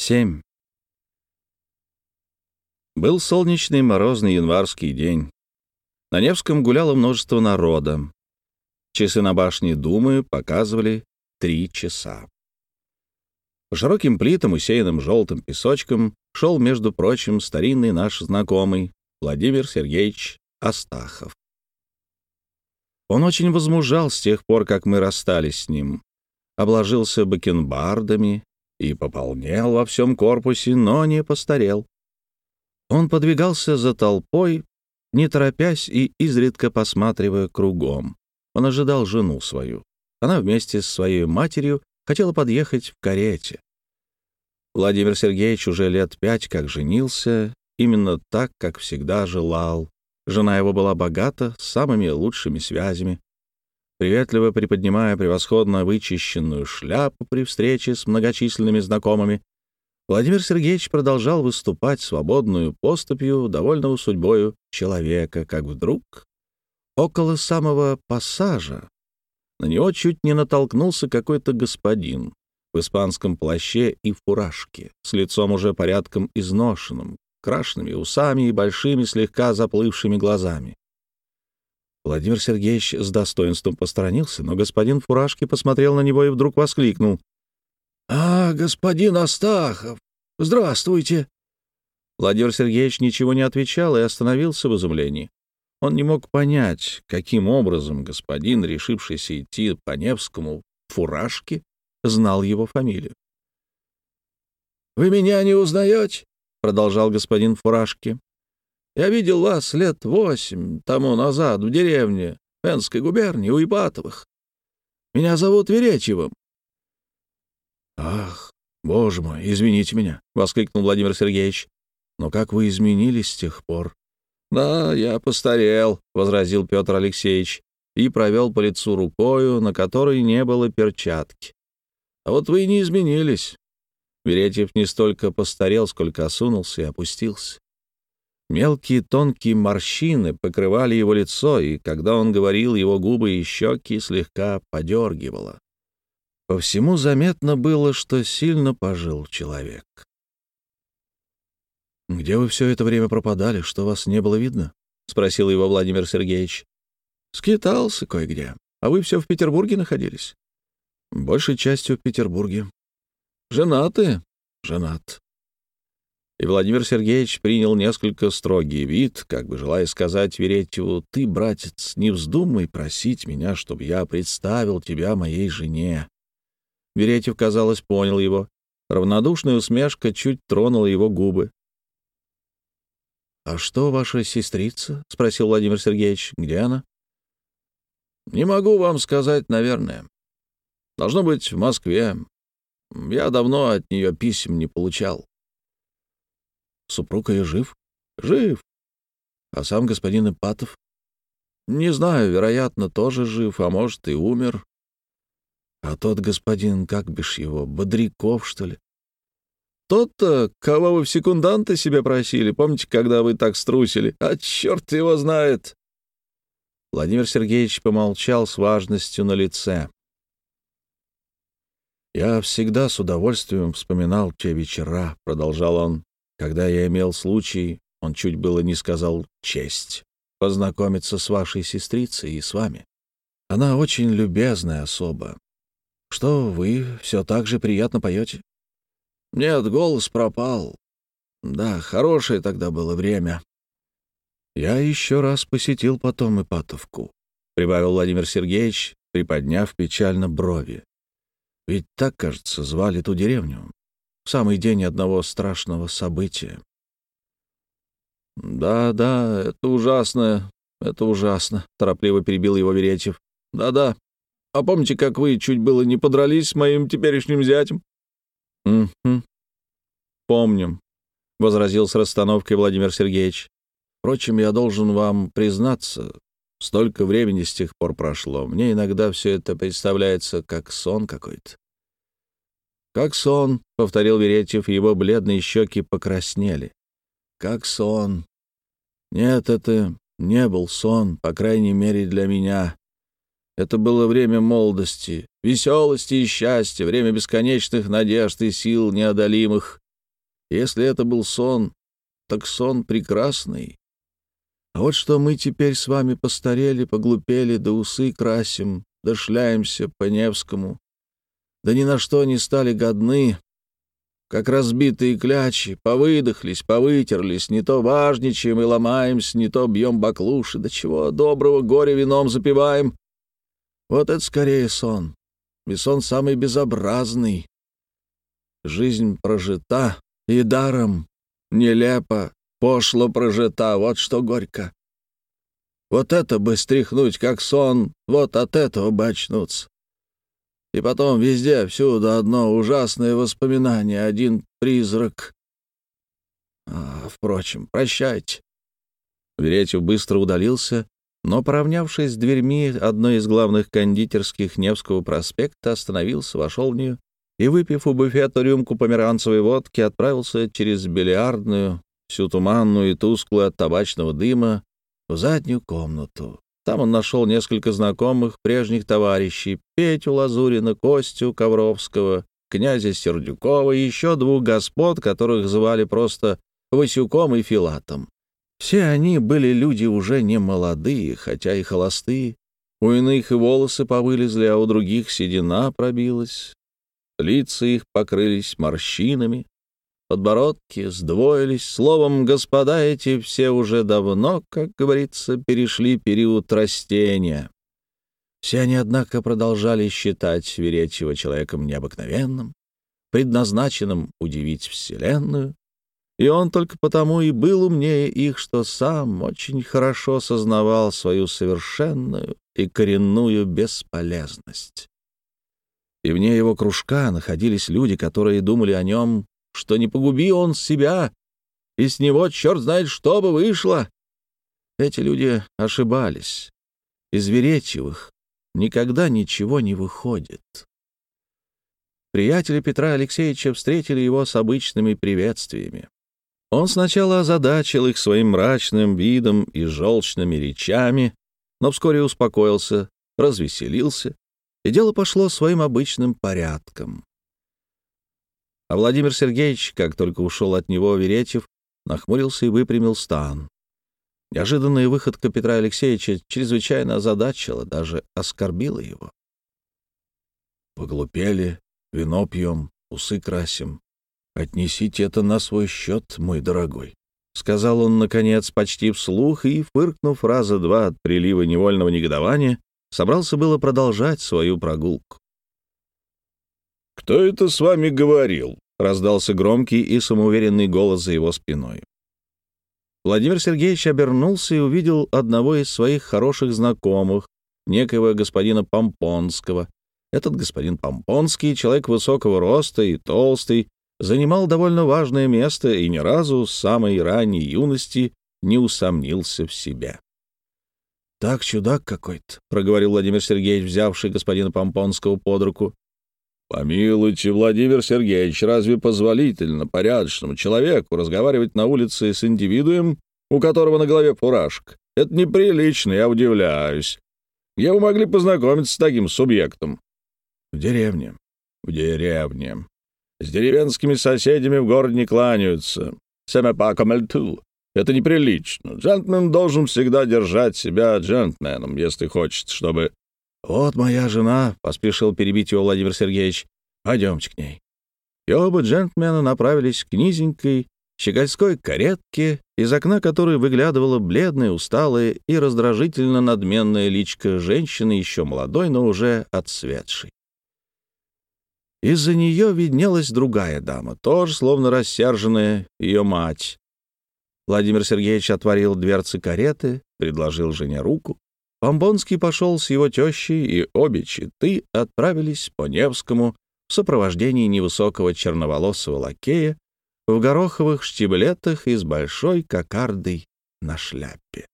7. Был солнечный морозный январский день. На Невском гуляло множество народа. Часы на башне Думы показывали три часа. По широким плитам, усеянным желтым песочком, шел, между прочим, старинный наш знакомый Владимир Сергеевич Астахов. Он очень возмужал с тех пор, как мы расстались с ним. Обложился бакенбардами, и пополнел во всем корпусе, но не постарел. Он подвигался за толпой, не торопясь и изредка посматривая кругом. Он ожидал жену свою. Она вместе с своей матерью хотела подъехать в карете. Владимир Сергеевич уже лет пять как женился, именно так, как всегда желал. Жена его была богата, с самыми лучшими связями, приветливо приподнимая превосходно вычищенную шляпу при встрече с многочисленными знакомыми, Владимир Сергеевич продолжал выступать свободную поступью, довольного судьбою человека, как вдруг около самого пассажа на него чуть не натолкнулся какой-то господин в испанском плаще и фуражке, с лицом уже порядком изношенным, крашенными усами и большими слегка заплывшими глазами. Владимир Сергеевич с достоинством посторонился, но господин Фуражки посмотрел на него и вдруг воскликнул. «А, господин Астахов, здравствуйте!» Владимир Сергеевич ничего не отвечал и остановился в изумлении. Он не мог понять, каким образом господин, решившийся идти по Невскому фуражке, знал его фамилию. «Вы меня не узнаете?» — продолжал господин Фуражки. Я видел вас лет восемь тому назад в деревне Пенской губернии у Ипатовых. Меня зовут Веречевым». «Ах, боже мой, извините меня», — воскликнул Владимир Сергеевич. «Но как вы изменились с тех пор?» «Да, я постарел», — возразил Петр Алексеевич и провел по лицу рукою, на которой не было перчатки. «А вот вы и не изменились». Веретьев не столько постарел, сколько осунулся и опустился. Мелкие тонкие морщины покрывали его лицо, и когда он говорил, его губы и щеки слегка подергивало. По всему заметно было, что сильно пожил человек. «Где вы все это время пропадали? Что вас не было видно?» — спросил его Владимир Сергеевич. «Скитался кое-где. А вы все в Петербурге находились?» «Большей частью в Петербурге». «Женаты?» «Женат». И Владимир Сергеевич принял несколько строгий вид, как бы желая сказать Веретьеву, «Ты, братец, не вздумай просить меня, чтобы я представил тебя моей жене». Веретьев, казалось, понял его. Равнодушная усмешка чуть тронула его губы. «А что ваша сестрица?» — спросил Владимир Сергеевич. «Где она?» «Не могу вам сказать, наверное. Должно быть, в Москве. Я давно от нее писем не получал». Супруг ее жив? Жив. А сам господин Ипатов? Не знаю, вероятно, тоже жив, а может, и умер. А тот господин, как бишь его, Бодряков, что ли? Тот-то, кого вы в секунданты себе просили, помните, когда вы так струсили? А черт его знает!» Владимир Сергеевич помолчал с важностью на лице. «Я всегда с удовольствием вспоминал те вечера», — продолжал он, когда я имел случай, он чуть было не сказал «честь», познакомиться с вашей сестрицей и с вами. Она очень любезная особа. Что, вы все так же приятно поете? Нет, голос пропал. Да, хорошее тогда было время. Я еще раз посетил потом Ипатовку, прибавил Владимир Сергеевич, приподняв печально брови. Ведь так, кажется, звали ту деревню самый день одного страшного события. «Да, да, это ужасно, это ужасно», — торопливо перебил его Веретьев. «Да-да. А помните, как вы чуть было не подрались с моим теперешним зятем?» «Угу. Помним», — возразил с расстановкой Владимир Сергеевич. «Впрочем, я должен вам признаться, столько времени с тех пор прошло. Мне иногда все это представляется как сон какой-то. «Как сон», — повторил Веретьев, его бледные щеки покраснели. «Как сон». «Нет, это не был сон, по крайней мере, для меня. Это было время молодости, веселости и счастья, время бесконечных надежд и сил неодолимых. Если это был сон, так сон прекрасный. А вот что мы теперь с вами постарели, поглупели, да усы красим, да по Невскому, да ни на что не стали годны, как разбитые клячи, повыдохлись, повытерлись, не то важничаем и ломаемся, не то бьем баклуши, до чего доброго горя вином запиваем. Вот это скорее сон, и сон самый безобразный. Жизнь прожита, и даром, нелепо, пошло прожита, вот что горько. Вот это бы стряхнуть, как сон, вот от этого бы очнуться. И потом везде, всюду одно ужасное воспоминание, один призрак. А, впрочем, прощайте. Веретьев быстро удалился, но, поравнявшись с дверьми одной из главных кондитерских Невского проспекта, остановился, вошел в нее и, выпив у буфета рюмку померанцевой водки, отправился через бильярдную, всю туманную и тусклую от табачного дыма, в заднюю комнату. Там он нашел несколько знакомых прежних товарищей — Петю Лазурина, Костю Ковровского, князя Сердюкова и еще двух господ, которых звали просто Васюком и Филатом. Все они были люди уже не молодые, хотя и холостые. У иных и волосы повылезли, а у других седина пробилась. Лица их покрылись морщинами, подбородки сдвоились. Словом, господа эти все уже давно, как говорится, перешли период растения. Все они, однако, продолжали считать Веретьева человеком необыкновенным, предназначенным удивить Вселенную, и он только потому и был умнее их, что сам очень хорошо сознавал свою совершенную и коренную бесполезность. И вне его кружка находились люди, которые думали о нем что не погуби он себя, и с него черт знает что бы вышло. Эти люди ошибались. Из Веретьевых никогда ничего не выходит. Приятели Петра Алексеевича встретили его с обычными приветствиями. Он сначала озадачил их своим мрачным видом и желчными речами, но вскоре успокоился, развеселился, и дело пошло своим обычным порядком. А Владимир Сергеевич, как только ушел от него Веретьев, нахмурился и выпрямил стан. Неожиданная выходка Петра Алексеевича чрезвычайно озадачила, даже оскорбила его. «Поглупели, вино пьем, усы красим. Отнесите это на свой счет, мой дорогой», — сказал он, наконец, почти вслух, и, фыркнув раза два от прилива невольного негодования, собрался было продолжать свою прогулку. «Кто это с вами говорил?» — раздался громкий и самоуверенный голос за его спиной. Владимир Сергеевич обернулся и увидел одного из своих хороших знакомых, некоего господина Помпонского. Этот господин Помпонский, человек высокого роста и толстый, занимал довольно важное место и ни разу с самой ранней юности не усомнился в себе. «Так чудак какой-то», — проговорил Владимир Сергеевич, взявший господина Помпонского под руку. «Помилуйте, Владимир Сергеевич, разве позволительно порядочному человеку разговаривать на улице с индивидуем, у которого на голове фуражка? Это неприлично, я удивляюсь. Где вы могли познакомиться с таким субъектом?» «В деревне». «В деревне. С деревенскими соседями в городе не кланяются. Семепа камельту. Это неприлично. Джентльмен должен всегда держать себя джентльменом, если хочет, чтобы «Вот моя жена», — поспешил перебить его Владимир Сергеевич. «Пойдемте к ней». И оба джентльмена направились к низенькой, щегольской каретке, из окна которой выглядывала бледная, усталая и раздражительно надменная личка женщины, еще молодой, но уже отсветшей. Из-за нее виднелась другая дама, тоже словно рассерженная ее мать. Владимир Сергеевич отворил дверцы кареты, предложил жене руку. Помбонский пошел с его тещей, и обе читы отправились по Невскому в сопровождении невысокого черноволосого лакея в гороховых штиблетах и с большой кокардой на шляпе.